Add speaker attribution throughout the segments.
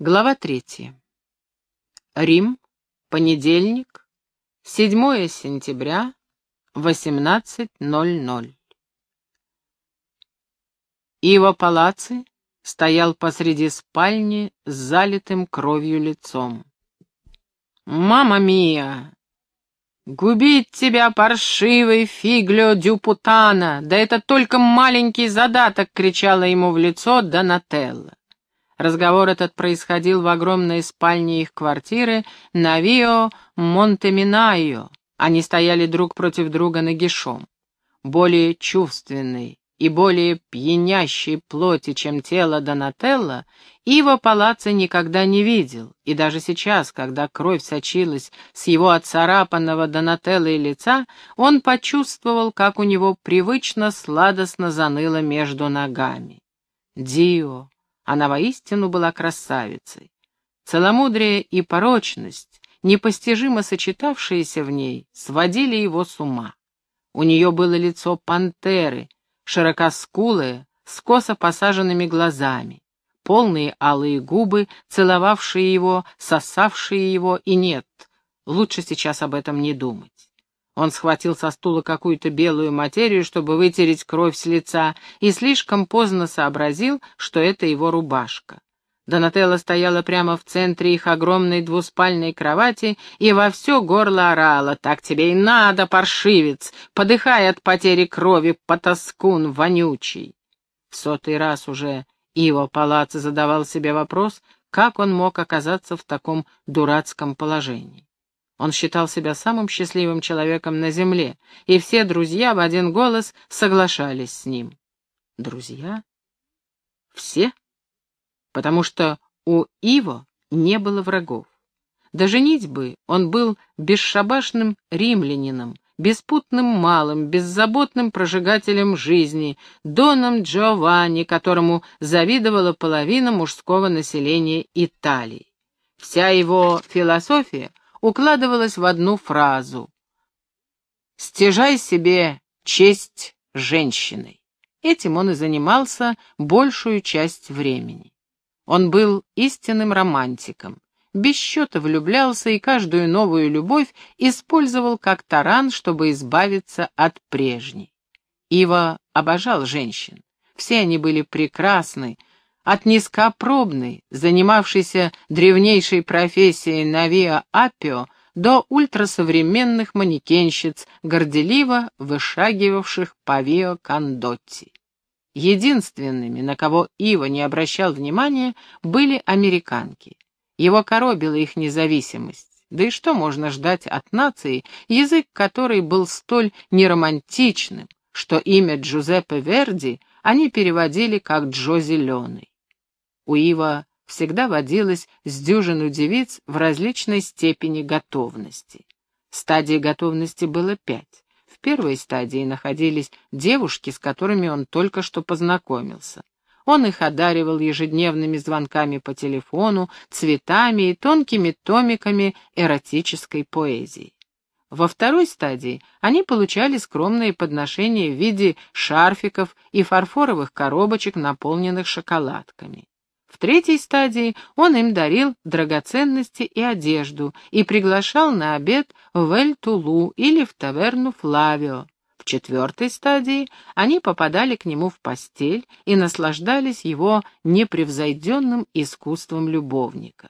Speaker 1: Глава третья. Рим, понедельник, 7 сентября, 18.00. Иво Палаци стоял посреди спальни с залитым кровью лицом. «Мама мия! Губить тебя, паршивый фиглё дюпутана! Да это только маленький задаток!» — кричала ему в лицо Донателла. Разговор этот происходил в огромной спальне их квартиры на Вио Монтеминайо. Они стояли друг против друга нагишом. Более чувственной и более пьянящей плоти, чем тело Донателло, Иво Палаццо никогда не видел, и даже сейчас, когда кровь сочилась с его отцарапанного Донателло и лица, он почувствовал, как у него привычно сладостно заныло между ногами. Дио, она воистину была красавицей. Целомудрие и порочность, непостижимо сочетавшиеся в ней, сводили его с ума. У нее было лицо пантеры, широкоскулое, с косо посаженными глазами, полные алые губы, целовавшие его, сосавшие его, и нет, лучше сейчас об этом не думать. Он схватил со стула какую-то белую материю, чтобы вытереть кровь с лица, и слишком поздно сообразил, что это его рубашка. Донателла стояла прямо в центре их огромной двуспальной кровати и во все горло орала. «Так тебе и надо, паршивец! Подыхай от потери крови, потаскун вонючий!» В сотый раз уже Иво Палаццо задавал себе вопрос, как он мог оказаться в таком дурацком положении. Он считал себя самым счастливым человеком на земле, и все друзья в один голос соглашались с ним. Друзья? Все? Потому что у Иво не было врагов. До женитьбы он был бесшабашным римлянином, беспутным малым, беззаботным прожигателем жизни, доном Джованни, которому завидовала половина мужского населения Италии. Вся его философия — укладывалась в одну фразу «Стяжай себе честь женщиной». Этим он и занимался большую часть времени. Он был истинным романтиком, без счета влюблялся и каждую новую любовь использовал как таран, чтобы избавиться от прежней. Ива обожал женщин. Все они были прекрасны, от низкопробной, занимавшейся древнейшей профессией Навиа Апио, до ультрасовременных манекенщиц, горделиво вышагивавших по Вио Кондотти. Единственными, на кого Ива не обращал внимания, были американки. Его коробила их независимость. Да и что можно ждать от нации, язык которой был столь неромантичным, что имя Джузеппе Верди они переводили как Джо Зеленый. У Ива всегда водилось с дюжину девиц в различной степени готовности. Стадий готовности было пять. В первой стадии находились девушки, с которыми он только что познакомился. Он их одаривал ежедневными звонками по телефону, цветами и тонкими томиками эротической поэзии. Во второй стадии они получали скромные подношения в виде шарфиков и фарфоровых коробочек, наполненных шоколадками. В третьей стадии он им дарил драгоценности и одежду и приглашал на обед в Эль-Тулу или в таверну Флавио. В четвертой стадии они попадали к нему в постель и наслаждались его непревзойденным искусством любовника.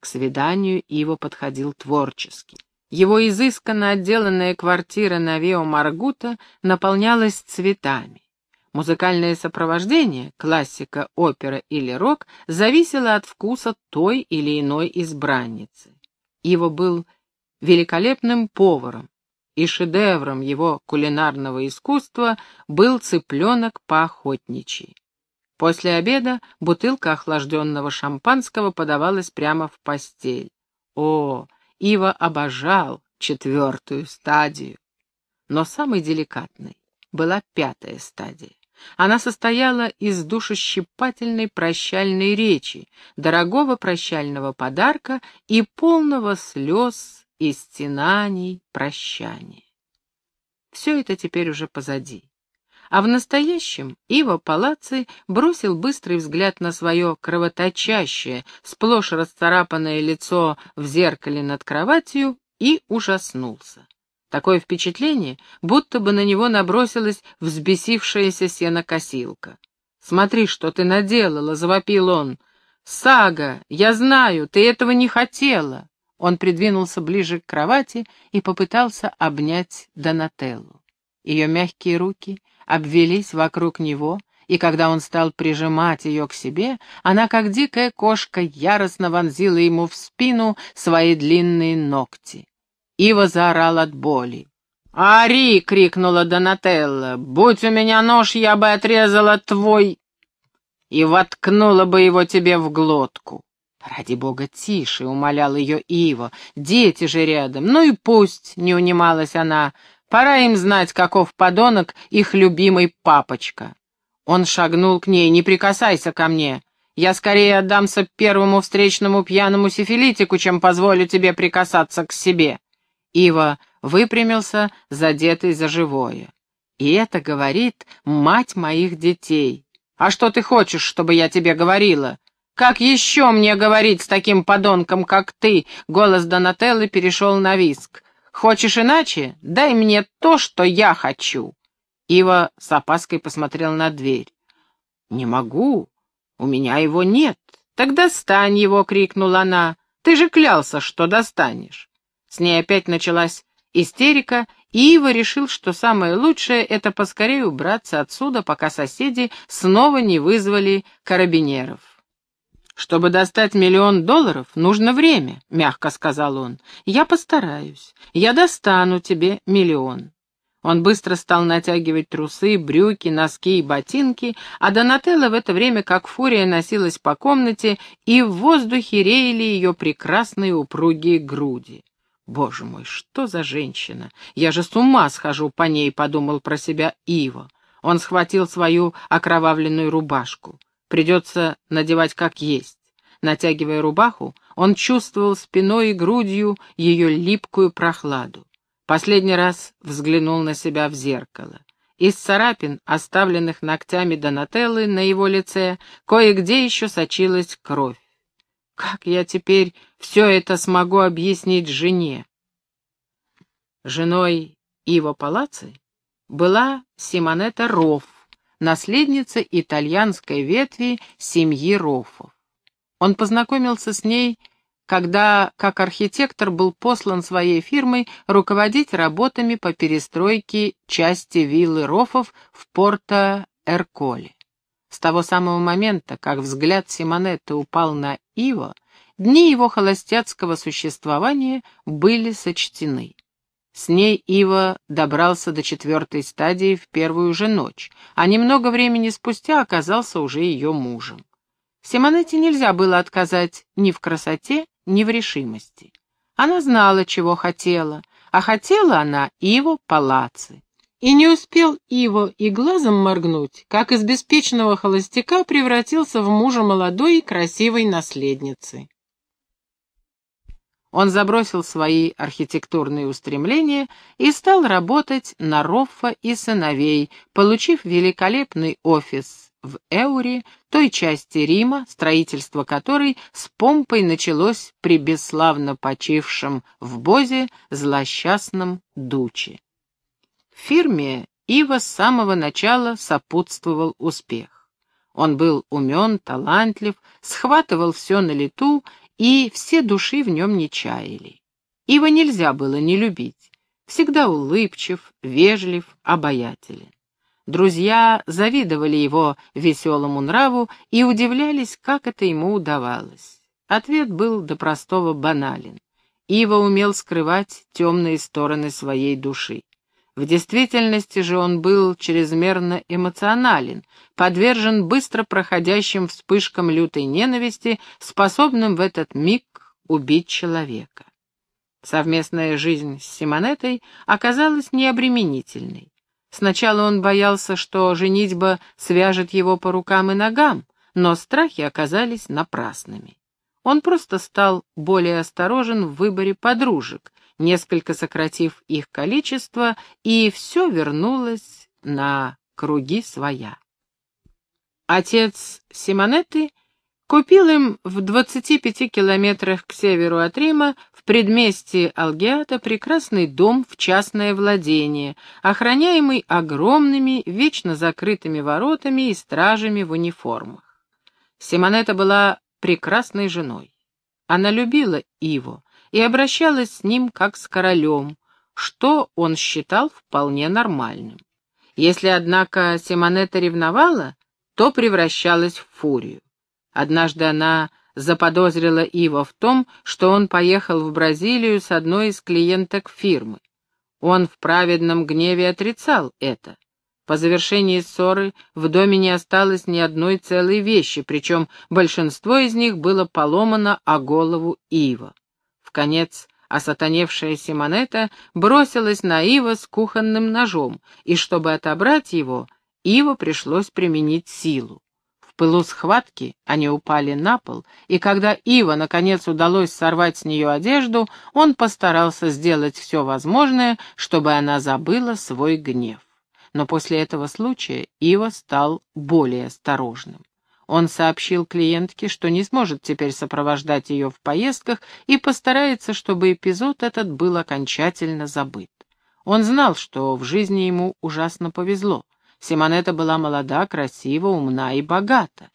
Speaker 1: К свиданию Иво подходил творчески. Его изысканно отделанная квартира на Вио Маргута наполнялась цветами. Музыкальное сопровождение, классика, опера или рок, зависело от вкуса той или иной избранницы. Иво был великолепным поваром, и шедевром его кулинарного искусства был цыпленок по-охотничьи. После обеда бутылка охлажденного шампанского подавалась прямо в постель. О, Ива обожал четвертую стадию. Но самой деликатной была пятая стадия. Она состояла из душещипательной прощальной речи, дорогого прощального подарка и полного слез и стенаний прощания. Все это теперь уже позади. А в настоящем Ива Палаци бросил быстрый взгляд на свое кровоточащее, сплошь расцарапанное лицо в зеркале над кроватью и ужаснулся. Такое впечатление, будто бы на него набросилась взбесившаяся сенокосилка. «Смотри, что ты наделала!» — завопил он. «Сага, я знаю, ты этого не хотела!» Он придвинулся ближе к кровати и попытался обнять Донателлу. Ее мягкие руки обвелись вокруг него, и когда он стал прижимать ее к себе, она, как дикая кошка, яростно вонзила ему в спину свои длинные ногти. Ива заорал от боли. «Ари!» — крикнула Донателла. «Будь у меня нож, я бы отрезала твой...» и воткнула бы его тебе в глотку. «Ради бога, тише!» — умолял ее Ива. «Дети же рядом. Ну и пусть!» — не унималась она. «Пора им знать, каков подонок их любимый папочка». Он шагнул к ней. «Не прикасайся ко мне. Я скорее отдамся первому встречному пьяному сифилитику, чем позволю тебе прикасаться к себе». Ива выпрямился, задетый за живое. «И это говорит мать моих детей. А что ты хочешь, чтобы я тебе говорила? Как еще мне говорить с таким подонком, как ты?» Голос Донателлы перешел на виск. «Хочешь иначе? Дай мне то, что я хочу». Ива с опаской посмотрел на дверь. «Не могу. У меня его нет». «Тогда достань его!» — крикнула она. «Ты же клялся, что достанешь». С ней опять началась истерика, и Ива решил, что самое лучшее — это поскорее убраться отсюда, пока соседи снова не вызвали карабинеров. «Чтобы достать миллион долларов, нужно время», — мягко сказал он. «Я постараюсь. Я достану тебе миллион». Он быстро стал натягивать трусы, брюки, носки и ботинки, а Донателла в это время, как фурия, носилась по комнате, и в воздухе реяли ее прекрасные упругие груди. «Боже мой, что за женщина! Я же с ума схожу по ней», — подумал про себя Ива. Он схватил свою окровавленную рубашку. Придется надевать как есть. Натягивая рубаху, он чувствовал спиной и грудью ее липкую прохладу. Последний раз взглянул на себя в зеркало. Из царапин, оставленных ногтями Донателлы на его лице, кое-где еще сочилась кровь. Как я теперь все это смогу объяснить жене? Женой Ива Палаци была Симонета Рофф, наследница итальянской ветви семьи Роффов. Он познакомился с ней, когда, как архитектор, был послан своей фирмой руководить работами по перестройке части виллы Роффов в Порто-Эрколе. С того самого момента, как взгляд Симонетты упал на Иво, дни его холостяцкого существования были сочтены. С ней Ива добрался до четвертой стадии в первую же ночь, а немного времени спустя оказался уже ее мужем. Симонетте нельзя было отказать ни в красоте, ни в решимости. Она знала, чего хотела, а хотела она Иву Палаци. И не успел Иво и глазом моргнуть, как из беспечного холостяка превратился в мужа молодой и красивой наследницы. Он забросил свои архитектурные устремления и стал работать на Роффа и сыновей, получив великолепный офис в Эуре, той части Рима, строительство которой с помпой началось при бесславно почившем в Бозе злосчастном Дуче. В фирме Ива с самого начала сопутствовал успех. Он был умен, талантлив, схватывал все на лету, и все души в нем не чаяли. Ива нельзя было не любить. Всегда улыбчив, вежлив, обаятелен. Друзья завидовали его веселому нраву и удивлялись, как это ему удавалось. Ответ был до простого банален. Ива умел скрывать темные стороны своей души. В действительности же он был чрезмерно эмоционален, подвержен быстро проходящим вспышкам лютой ненависти, способным в этот миг убить человека. Совместная жизнь с Симонетой оказалась необременительной. Сначала он боялся, что женитьба свяжет его по рукам и ногам, но страхи оказались напрасными. Он просто стал более осторожен в выборе подружек, несколько сократив их количество, и все вернулось на круги своя. Отец Симонетты купил им в 25 километрах к северу от Рима в предместье Алгиата прекрасный дом в частное владение, охраняемый огромными, вечно закрытыми воротами и стражами в униформах. Симонета была прекрасной женой. Она любила Иво и обращалась с ним как с королем, что он считал вполне нормальным. Если, однако, Симонета ревновала, то превращалась в фурию. Однажды она заподозрила Ива в том, что он поехал в Бразилию с одной из клиенток фирмы. Он в праведном гневе отрицал это. По завершении ссоры в доме не осталось ни одной целой вещи, причем большинство из них было поломано о голову Ива. Конец осатаневшая Симонета бросилась на Ива с кухонным ножом, и чтобы отобрать его, Ива пришлось применить силу. В пылу схватки они упали на пол, и когда Ива наконец удалось сорвать с нее одежду, он постарался сделать все возможное, чтобы она забыла свой гнев. Но после этого случая Ива стал более осторожным. Он сообщил клиентке, что не сможет теперь сопровождать ее в поездках и постарается, чтобы эпизод этот был окончательно забыт. Он знал, что в жизни ему ужасно повезло. Симонета была молода, красива, умна и богата.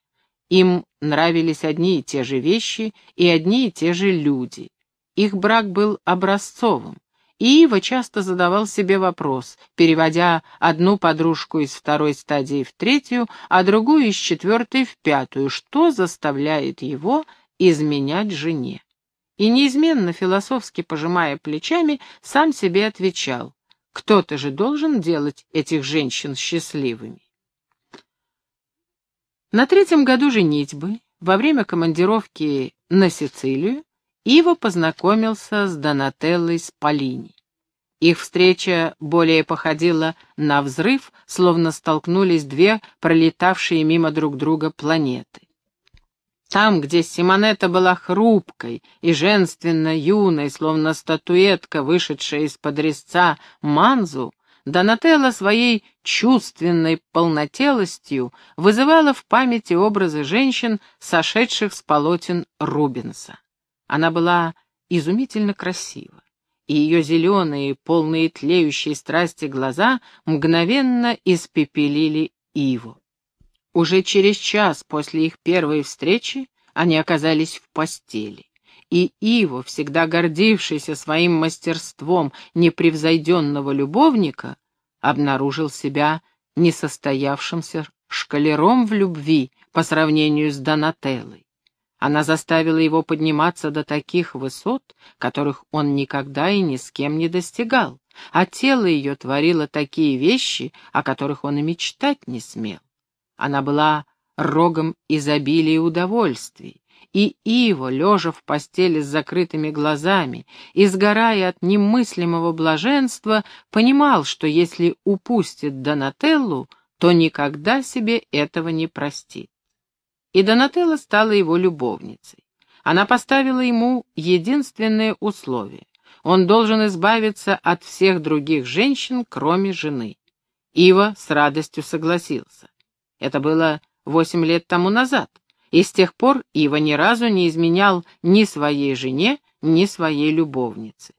Speaker 1: Им нравились одни и те же вещи и одни и те же люди. Их брак был образцовым. И Ива часто задавал себе вопрос, переводя одну подружку из второй стадии в третью, а другую из четвертой в пятую, что заставляет его изменять жене. И неизменно, философски пожимая плечами, сам себе отвечал, кто-то же должен делать этих женщин счастливыми. На третьем году женитьбы, во время командировки на Сицилию, Иво познакомился с Донателлой Спалини. Их встреча более походила на взрыв, словно столкнулись две пролетавшие мимо друг друга планеты. Там, где Симонета была хрупкой и женственно юной, словно статуэтка, вышедшая из-под резца Манзу, Донателла своей чувственной полнотелостью вызывала в памяти образы женщин, сошедших с полотен Рубенса. Она была изумительно красива, и ее зеленые, полные тлеющей страсти глаза мгновенно испепелили Иву. Уже через час после их первой встречи они оказались в постели. И Иво, всегда гордившийся своим мастерством непревзойденного любовника, обнаружил себя несостоявшимся шкалером в любви по сравнению с Донателлой. Она заставила его подниматься до таких высот, которых он никогда и ни с кем не достигал, а тело ее творило такие вещи, о которых он и мечтать не смел. Она была рогом изобилия удовольствий, и Иво, лежа в постели с закрытыми глазами и сгорая от немыслимого блаженства, понимал, что если упустит Донателлу, то никогда себе этого не простит и Донателла стала его любовницей. Она поставила ему единственное условие. Он должен избавиться от всех других женщин, кроме жены. Ива с радостью согласился. Это было восемь лет тому назад, и с тех пор Ива ни разу не изменял ни своей жене, ни своей любовнице.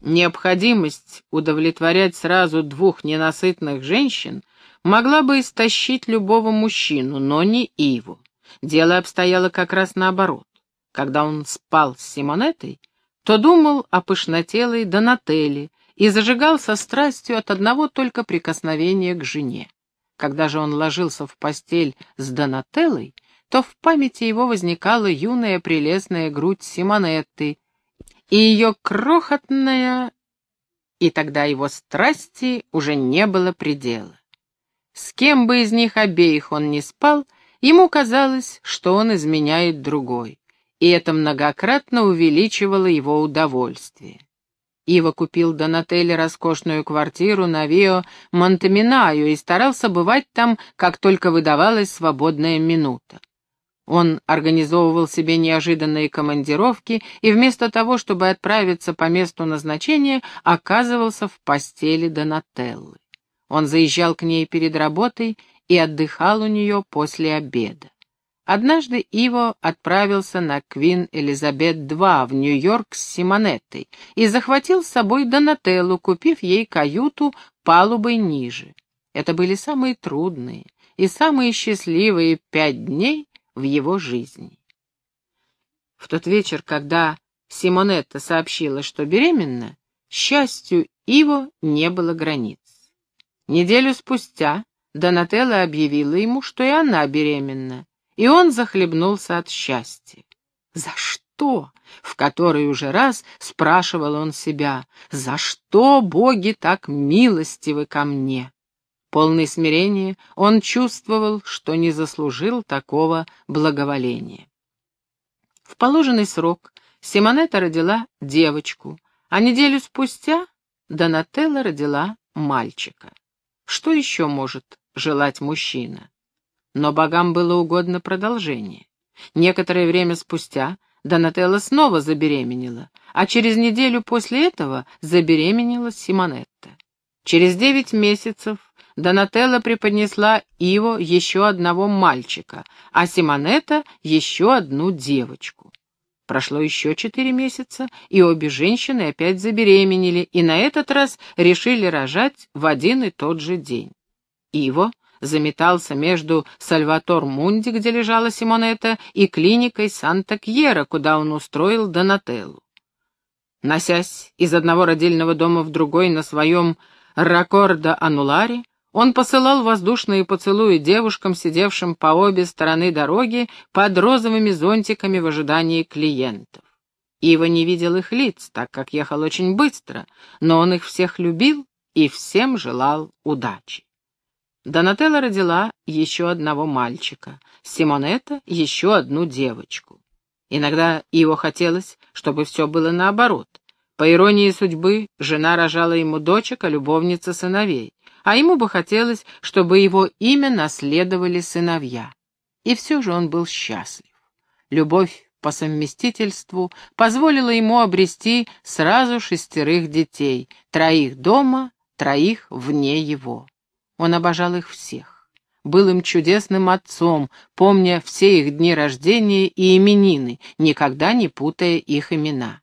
Speaker 1: Необходимость удовлетворять сразу двух ненасытных женщин могла бы истощить любого мужчину, но не Иву. Дело обстояло как раз наоборот. Когда он спал с Симонетой, то думал о пышнотелой Донателле и зажигал со страстью от одного только прикосновения к жене. Когда же он ложился в постель с Донателлой, то в памяти его возникала юная прелестная грудь Симонетты и ее крохотная... И тогда его страсти уже не было предела. С кем бы из них обеих он не спал — Ему казалось, что он изменяет другой, и это многократно увеличивало его удовольствие. Ива купил Донателле роскошную квартиру на Вио Монтеминаю и старался бывать там, как только выдавалась свободная минута. Он организовывал себе неожиданные командировки и вместо того, чтобы отправиться по месту назначения, оказывался в постели Донателлы. Он заезжал к ней перед работой и отдыхал у нее после обеда. Однажды Иво отправился на Квин Элизабет-2 в Нью-Йорк с Симонеттой и захватил с собой Донателлу, купив ей каюту палубой ниже. Это были самые трудные и самые счастливые пять дней в его жизни. В тот вечер, когда Симонетта сообщила, что беременна, счастью Иво не было границ. Неделю спустя Донателла объявила ему, что и она беременна, и он захлебнулся от счастья. «За что?» — в который уже раз спрашивал он себя. «За что боги так милостивы ко мне?» Полный смирения, он чувствовал, что не заслужил такого благоволения. В положенный срок Симонета родила девочку, а неделю спустя Донателла родила мальчика. Что еще может желать мужчина? Но богам было угодно продолжение. Некоторое время спустя Донателла снова забеременела, а через неделю после этого забеременела Симонетта. Через девять месяцев Донателла преподнесла Иво еще одного мальчика, а Симонетта еще одну девочку. Прошло еще четыре месяца, и обе женщины опять забеременели, и на этот раз решили рожать в один и тот же день. Иво заметался между Сальватор-Мунди, где лежала Симонета, и клиникой Санта-Кьера, куда он устроил Донателлу. Носясь из одного родильного дома в другой на своем ракордо-ануларе, он посылал воздушные поцелуи девушкам, сидевшим по обе стороны дороги под розовыми зонтиками в ожидании клиентов. Ива не видел их лиц, так как ехал очень быстро, но он их всех любил и всем желал удачи. Донателла родила еще одного мальчика, Симонета — еще одну девочку. Иногда его хотелось, чтобы все было наоборот. По иронии судьбы, жена рожала ему дочек, а любовница — сыновей, а ему бы хотелось, чтобы его имя наследовали сыновья. И все же он был счастлив. Любовь по совместительству позволила ему обрести сразу шестерых детей, троих дома, троих вне его. Он обожал их всех. Был им чудесным отцом, помня все их дни рождения и именины, никогда не путая их имена.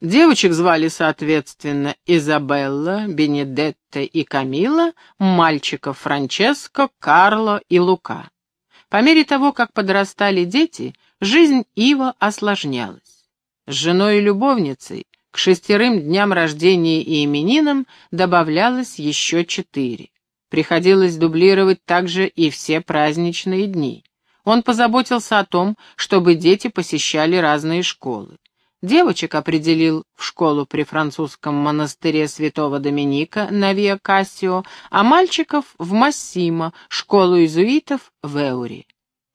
Speaker 1: Девочек звали, соответственно, Изабелла, Бенедетта и Камила, мальчиков Франческо, Карло и Лука. По мере того, как подрастали дети, жизнь Ива осложнялась. С женой и любовницей к шестерым дням рождения и именинам добавлялось еще четыре. Приходилось дублировать также и все праздничные дни. Он позаботился о том, чтобы дети посещали разные школы. Девочек определил в школу при французском монастыре святого Доминика на Виа Кассио, а мальчиков в Массимо, школу иезуитов в Эури.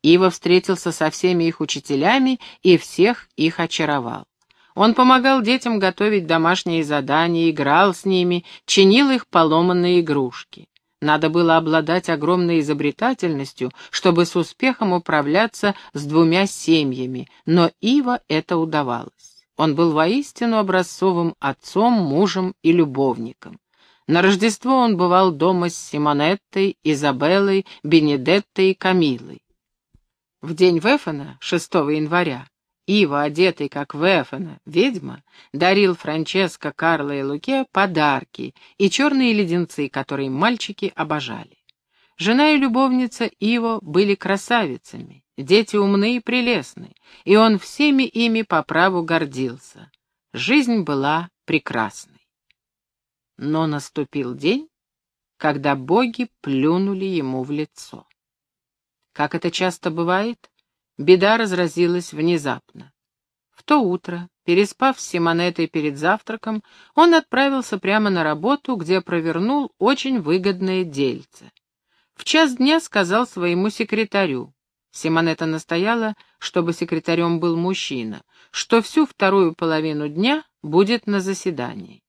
Speaker 1: Ива встретился со всеми их учителями и всех их очаровал. Он помогал детям готовить домашние задания, играл с ними, чинил их поломанные игрушки. Надо было обладать огромной изобретательностью, чтобы с успехом управляться с двумя семьями, но Ива это удавалось. Он был воистину образцовым отцом, мужем и любовником. На Рождество он бывал дома с Симонеттой, Изабеллой, Бенедеттой и Камилой. В день Вефана, 6 января, Ива, одетый как Вефана, ведьма, дарил Франческо, Карло и Луке подарки и черные леденцы, которые мальчики обожали. Жена и любовница Иво были красавицами, дети умны и прелестны, и он всеми ими по праву гордился. Жизнь была прекрасной. Но наступил день, когда боги плюнули ему в лицо. Как это часто бывает, Беда разразилась внезапно. В то утро, переспав с Симонетой перед завтраком, он отправился прямо на работу, где провернул очень выгодное дельце. В час дня сказал своему секретарю, Симонета настояла, чтобы секретарем был мужчина, что всю вторую половину дня будет на заседании.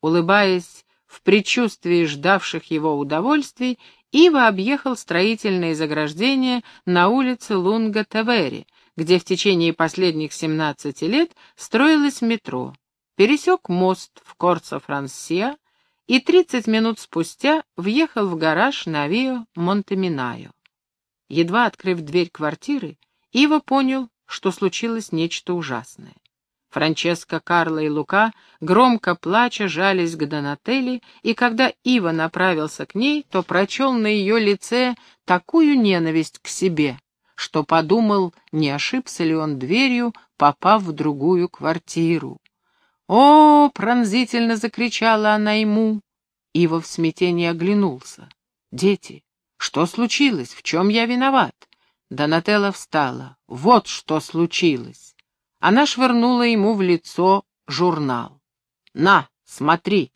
Speaker 1: Улыбаясь в предчувствии ждавших его удовольствий, Ива объехал строительные заграждения на улице Лунга-Тавери, где в течение последних 17 лет строилось метро, пересек мост в Корцо-Франсия и тридцать минут спустя въехал в гараж на Вио Монтеминайо. Едва открыв дверь квартиры, Ива понял, что случилось нечто ужасное. Франческо, Карло и Лука, громко плача, жались к Донателли, и когда Ива направился к ней, то прочел на ее лице такую ненависть к себе, что подумал, не ошибся ли он дверью, попав в другую квартиру. «О!» — пронзительно закричала она ему. Ива в смятении оглянулся. «Дети, что случилось? В чем я виноват?» Донателла встала. «Вот что случилось!» Она швырнула ему в лицо журнал. «На, смотри!»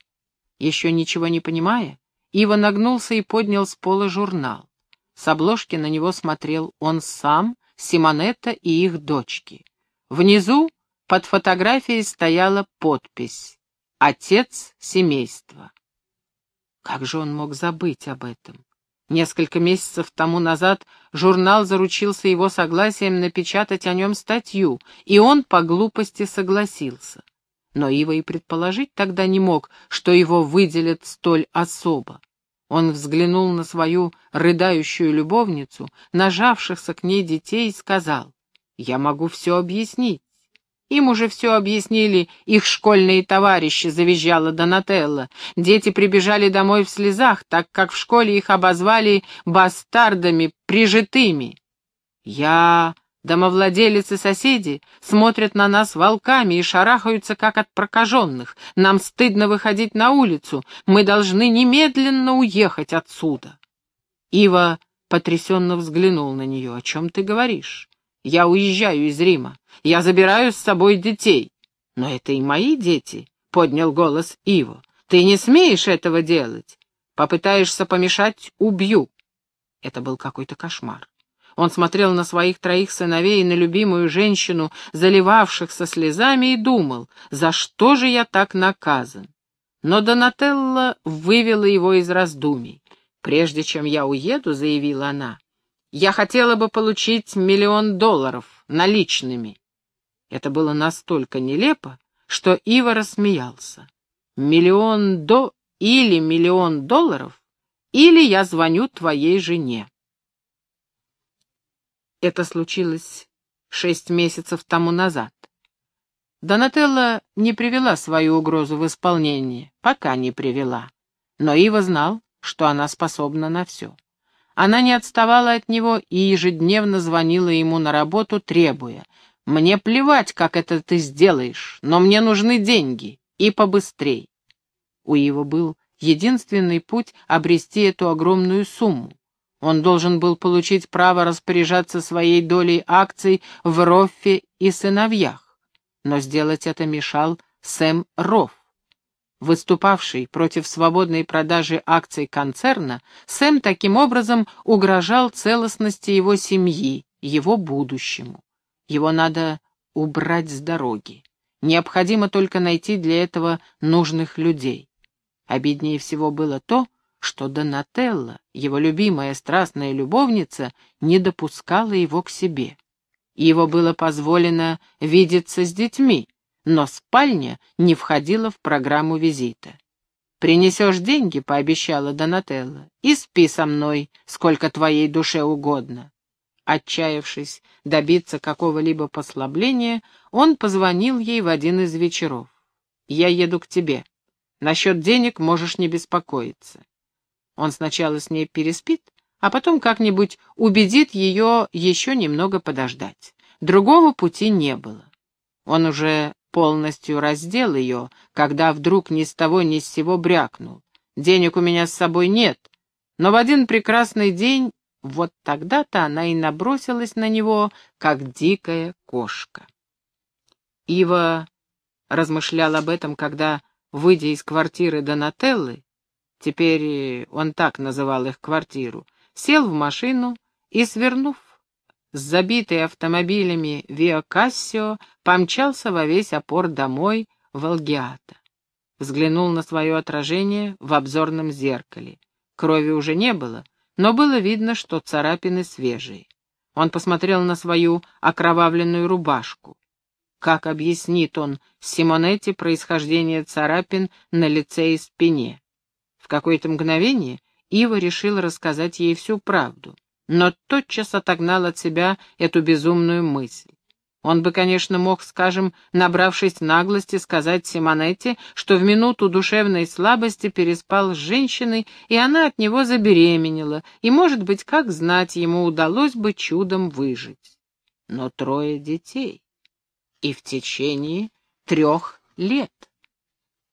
Speaker 1: Еще ничего не понимая, Ива нагнулся и поднял с пола журнал. С обложки на него смотрел он сам, Симонетта и их дочки. Внизу под фотографией стояла подпись «Отец семейства». Как же он мог забыть об этом? Несколько месяцев тому назад журнал заручился его согласием напечатать о нем статью, и он по глупости согласился. Но Ива и предположить тогда не мог, что его выделят столь особо. Он взглянул на свою рыдающую любовницу, нажавшихся к ней детей, и сказал, «Я могу все объяснить. Им уже все объяснили их школьные товарищи, завизжала Донателла. Дети прибежали домой в слезах, так как в школе их обозвали бастардами, прижитыми. Я... Домовладелец и соседи смотрят на нас волками и шарахаются, как от прокаженных. Нам стыдно выходить на улицу. Мы должны немедленно уехать отсюда. Ива потрясенно взглянул на нее. «О чем ты говоришь?» Я уезжаю из Рима. Я забираю с собой детей. Но это и мои дети, — поднял голос Иво. Ты не смеешь этого делать. Попытаешься помешать — убью. Это был какой-то кошмар. Он смотрел на своих троих сыновей и на любимую женщину, заливавшихся слезами, и думал, за что же я так наказан. Но Донателла вывела его из раздумий. «Прежде чем я уеду», — заявила она, я хотела бы получить миллион долларов наличными. Это было настолько нелепо, что Ива рассмеялся. Миллион до или миллион долларов, или я звоню твоей жене. Это случилось шесть месяцев тому назад. Донателла не привела свою угрозу в исполнение, пока не привела. Но Ива знал, что она способна на все. Она не отставала от него и ежедневно звонила ему на работу, требуя. «Мне плевать, как это ты сделаешь, но мне нужны деньги, и побыстрей». У его был единственный путь обрести эту огромную сумму. Он должен был получить право распоряжаться своей долей акций в Роффе и сыновьях. Но сделать это мешал Сэм Рофф. Выступавший против свободной продажи акций концерна, Сэм таким образом угрожал целостности его семьи, его будущему. Его надо убрать с дороги. Необходимо только найти для этого нужных людей. Обиднее всего было то, что Донателла, его любимая страстная любовница, не допускала его к себе. Его было позволено видеться с детьми, но спальня не входила в программу визита. «Принесешь деньги», — пообещала Донателла, — «и спи со мной, сколько твоей душе угодно». Отчаявшись добиться какого-либо послабления, он позвонил ей в один из вечеров. «Я еду к тебе. Насчет денег можешь не беспокоиться». Он сначала с ней переспит, а потом как-нибудь убедит ее еще немного подождать. Другого пути не было. Он уже полностью раздел ее, когда вдруг ни с того ни с сего брякнул. Денег у меня с собой нет, но в один прекрасный день вот тогда-то она и набросилась на него, как дикая кошка. Ива размышлял об этом, когда, выйдя из квартиры Донателлы, теперь он так называл их квартиру, сел в машину и, свернув с забитой автомобилями Виа помчался во весь опор домой в Алгиата. Взглянул на свое отражение в обзорном зеркале. Крови уже не было, но было видно, что царапины свежие. Он посмотрел на свою окровавленную рубашку. Как объяснит он Симонетти происхождение царапин на лице и спине? какое-то мгновение Ива решил рассказать ей всю правду, но тотчас отогнал от себя эту безумную мысль. Он бы, конечно, мог, скажем, набравшись наглости, сказать Симонетте, что в минуту душевной слабости переспал с женщиной, и она от него забеременела, и, может быть, как знать, ему удалось бы чудом выжить. Но трое детей. И в течение трех лет.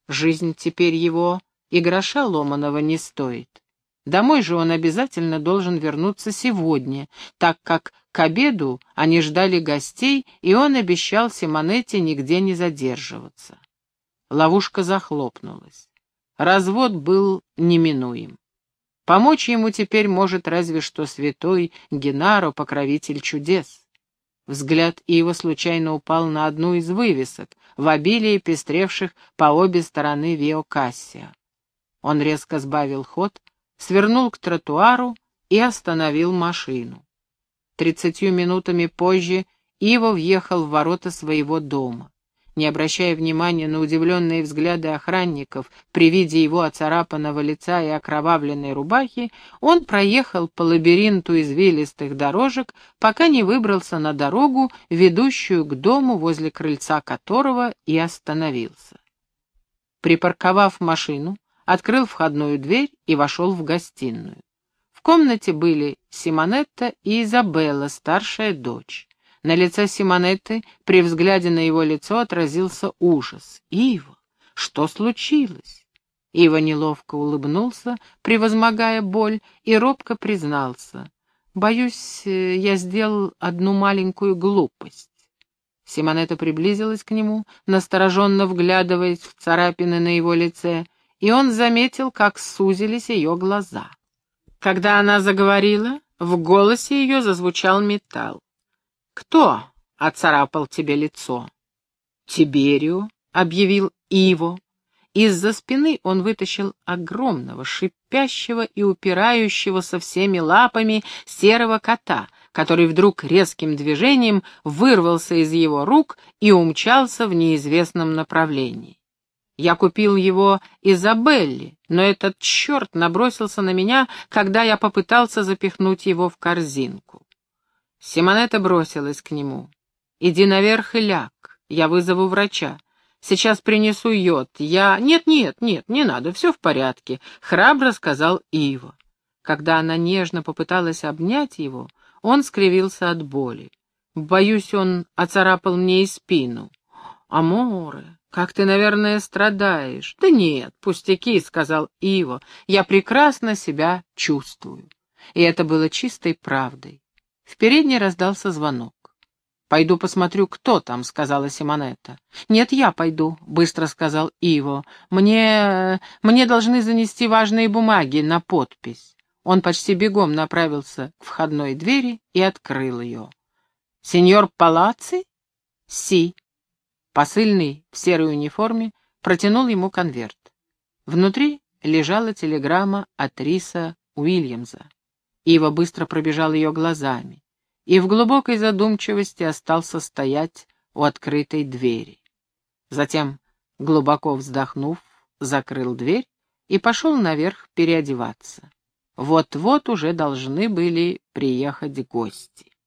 Speaker 1: Жизнь теперь его и гроша ломаного не стоит. Домой же он обязательно должен вернуться сегодня, так как к обеду они ждали гостей, и он обещал Симонетте нигде не задерживаться. Ловушка захлопнулась. Развод был неминуем. Помочь ему теперь может разве что святой Генаро, покровитель чудес. Взгляд Ива случайно упал на одну из вывесок, в обилии пестревших по обе стороны Виокассия. Он резко сбавил ход, свернул к тротуару и остановил машину. Тридцатью минутами позже Иво въехал в ворота своего дома. Не обращая внимания на удивленные взгляды охранников при виде его оцарапанного лица и окровавленной рубахи, он проехал по лабиринту извилистых дорожек, пока не выбрался на дорогу, ведущую к дому, возле крыльца которого и остановился. Припарковав машину, открыл входную дверь и вошел в гостиную. В комнате были Симонетта и Изабелла, старшая дочь. На лице Симонетты при взгляде на его лицо отразился ужас. «Ива, что случилось?» Ива неловко улыбнулся, превозмогая боль, и робко признался. «Боюсь, э, я сделал одну маленькую глупость». Симонетта приблизилась к нему, настороженно вглядываясь в царапины на его лице, и он заметил, как сузились ее глаза. Когда она заговорила, в голосе ее зазвучал металл. «Кто оцарапал тебе лицо?» «Тиберию», — объявил Иво. Из-за спины он вытащил огромного, шипящего и упирающегося всеми лапами серого кота, который вдруг резким движением вырвался из его рук и умчался в неизвестном направлении. Я купил его Изабелле, но этот черт набросился на меня, когда я попытался запихнуть его в корзинку. Симонета бросилась к нему. «Иди наверх и ляг, я вызову врача. Сейчас принесу йод. Я... Нет, нет, нет, не надо, все в порядке», — храбро сказал Ива. Когда она нежно попыталась обнять его, он скривился от боли. Боюсь, он оцарапал мне и спину. «Аморе, как ты, наверное, страдаешь». «Да нет, пустяки», — сказал Иво, — «я прекрасно себя чувствую». И это было чистой правдой. В передней раздался звонок. «Пойду посмотрю, кто там», — сказала Симонетта. «Нет, я пойду», — быстро сказал Иво. «Мне... мне должны занести важные бумаги на подпись». Он почти бегом направился к входной двери и открыл ее. «Сеньор Палаци?» «Си», Посыльный в серой униформе протянул ему конверт. Внутри лежала телеграмма от Риса Уильямса. Ива быстро пробежал ее глазами и в глубокой задумчивости остался стоять у открытой двери. Затем, глубоко вздохнув, закрыл дверь и пошел наверх переодеваться. Вот-вот уже должны были приехать гости.